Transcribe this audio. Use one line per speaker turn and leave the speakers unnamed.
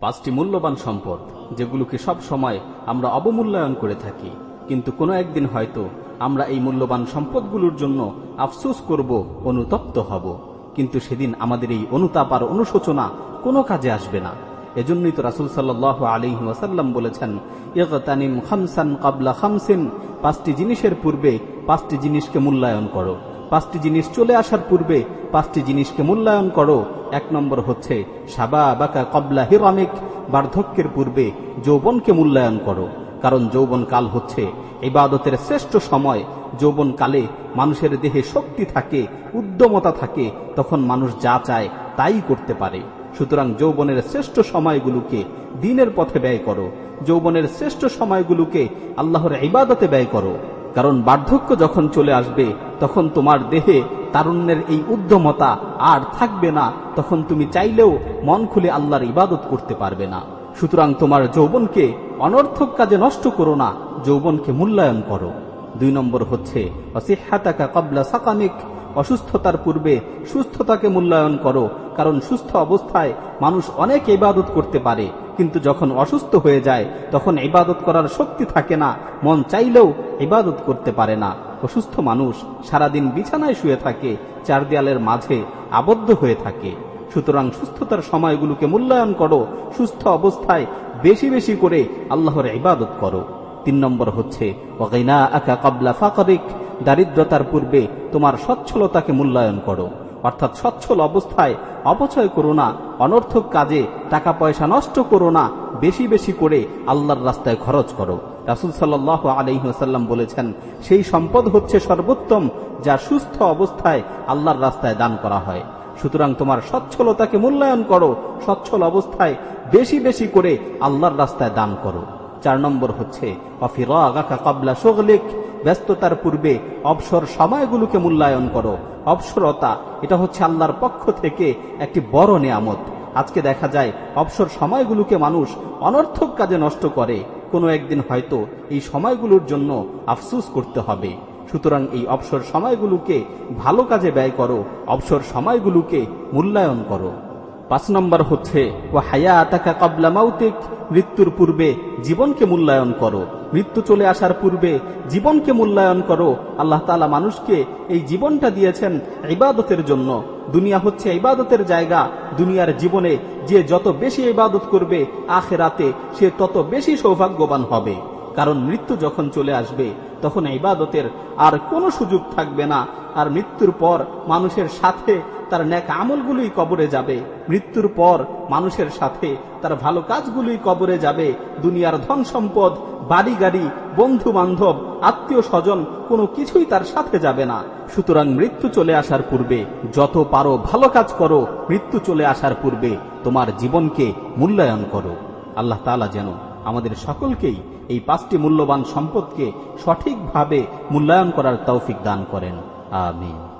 পাঁচটি মূল্যবান সম্পদ, যেগুলোকে সব সময় আমরা অবমূল্যায়ন করে থাকি। কিন্তু কোনো একদিন হয়তো আমরা এই মূল্যবান সম্পদগুলোর জন্য আফসোস করব, অনুতপ্ত হব। কিন্তু সেদিন আমাদের এই অনুতাপ আর অনুশোচনা কোনো কাজে আসবে না। এজন্যই তো রাসুল সাল্লাহ আলী ওয়াসাল্লাম বলেছেন ইয়তানিম খামসান কাবলা খামসিন পাঁচটি জিনিসের পূর্বে পাঁচটি জিনিসকে মূল্যায়ন করো। পাঁচটি জিনিস চলে আসার পূর্বে পাঁচটি জিনিসকে মূল্যায়ন করো। এক নম্বর হচ্ছে সাবা বাকা কবলা হিরামিক। বার্ধক্যের পূর্বে যৌবনকে মূল্যায়ন করো। কারণ যৌবন কাল হচ্ছে ইবাদতের শ্রেষ্ঠ সময়। যৌবন কালে মানুষের দেহে শক্তি থাকে, উদ্যমতা থাকে, তখন মানুষ যা চায় তাই করতে পারে। সুতরাং যৌবনের শ্রেষ্ঠ সময়গুলোকে দিনের পথে ব্যয় করো। যৌবনের শ্রেষ্ঠ সময়গুলোকে আল্লাহর ইবাদতে ব্যয় করো। কারণ বার্ধক্য যখন চলে আসবে, তখন তোমার দেহে তারুণ্যের এই উদ্যমতা আর থাকবে না, তখন তুমি চাইলেও মন খুলে আল্লাহর ইবাদত করতে পারবে না। সুতরাং তোমার যৌবনকে অনর্থক কাজে নষ্ট করো না, যৌবনকে মূল্যায়ন করো। দুই নম্বর হচ্ছে অসিহাতাকা কবলা সাকামিক, অসুস্থতার পূর্বে সুস্থতাকে মূল্যায়ন করো, কারণ সুস্থ অবস্থায় মানুষ অনেক ইবাদত করতে পারে কিন্তু যখন অসুস্থ হয়ে যায়, তখন ইবাদত করার শক্তি থাকে না। মন চাইলেও ইবাদত করতে পারে না। অসুস্থ মানুষ সারাদিন বিছানায় শুয়ে থাকে চার দেয়ালের মাঝে আবদ্ধ হয়ে থাকে। সুতরাং সুস্থতার সময়গুলোকে মূল্যায়ন করো, সুস্থ অবস্থায় বেশি বেশি করে আল্লাহর ইবাদত করো। তিন নম্বর হচ্ছে দারিদ্রতার পূর্বে তোমার সচ্ছলতাকে মূল্যায়ন করো। অর্থাৎ সচ্ছল অবস্থায় অপচয় করো না, অনর্থক কাজে টাকা পয়সা নষ্ট করো না, বেশি বেশি করে আল্লাহর রাস্তায় খরচ করো। রাসুল সাল্লাহ আলহিহাসাল্লাম বলেছেন, সেই সম্পদ হচ্ছে সর্বোত্তম যা সুস্থ অবস্থায় আল্লাহর রাস্তায় দান করা হয়। সুতরাং তোমার সচ্ছলতাকে মূল্যায়ন করো, সচ্ছল অবস্থায় বেশি বেশি করে আল্লাহর রাস্তায় দান করো। চার নম্বর হচ্ছে, অফিরাগাকা কবলা সোগলিক ব্যস্ততার পূর্বে অবসর সময়গুলোকে মূল্যায়ন করো। অবসরতা, এটা হচ্ছে আল্লাহর পক্ষ থেকে একটি বড় নেয়ামত। আজকে দেখা যায়, অবসর সময়গুলোকে মানুষ অনর্থক কাজে নষ্ট করে। কোনো একদিন হয়তো এই সময়গুলোর জন্য আফসুস করতে হবে। সুতরাং এই অবসর সময়গুলোকে ভালো কাজে ব্যয় করো, অবসর সময়গুলোকে মূল্যায়ন করো। পাঁচ নম্বর হচ্ছে ও হায়া আতাকা কবলা মাউতিক, মৃত্যুর পূর্বে জীবনকে মূল্যায়ন করো। মৃত্যু চলে আসার পূর্বে জীবনকে মূল্যায়ন করো। আল্লাহ তালা মানুষকে এই জীবনটা দিয়েছেন ইবাদতের জন্য। দুনিয়া হচ্ছে ইবাদতের জায়গা। দুনিয়ার জীবনে যে যত বেশি ইবাদত করবে, আখেরাতে সে তত বেশি সৌভাগ্যবান হবে। কারণ মৃত্যু যখন চলে আসবে, তখন ইবাদতের আর কোনো সুযোগ থাকবে না। আর মৃত্যুর পর মানুষের সাথে তার ন্যাক আমলগুলোই কবরে যাবে। মৃত্যুর পর মানুষের সাথে তার ভালো কাজগুলোই কবরে যাবে। দুনিয়ার ধন সম্পদ বাড়ি গাড়ি বন্ধু বান্ধব আত্মীয় স্বজন কোনো কিছুই তার সাথে যাবে না। সুতরাং মৃত্যু চলে আসার পূর্বে যত পারো ভালো কাজ করো, মৃত্যু চলে আসার পূর্বে তোমার জীবনকে মূল্যায়ন করো। আল্লাহ তালা যেন আমাদের সকলকেই এই পাঁচটি মূল্যবান সম্পদকে সঠিকভাবে মূল্যায়ন করার তৌফিক দান করেন। আমিন।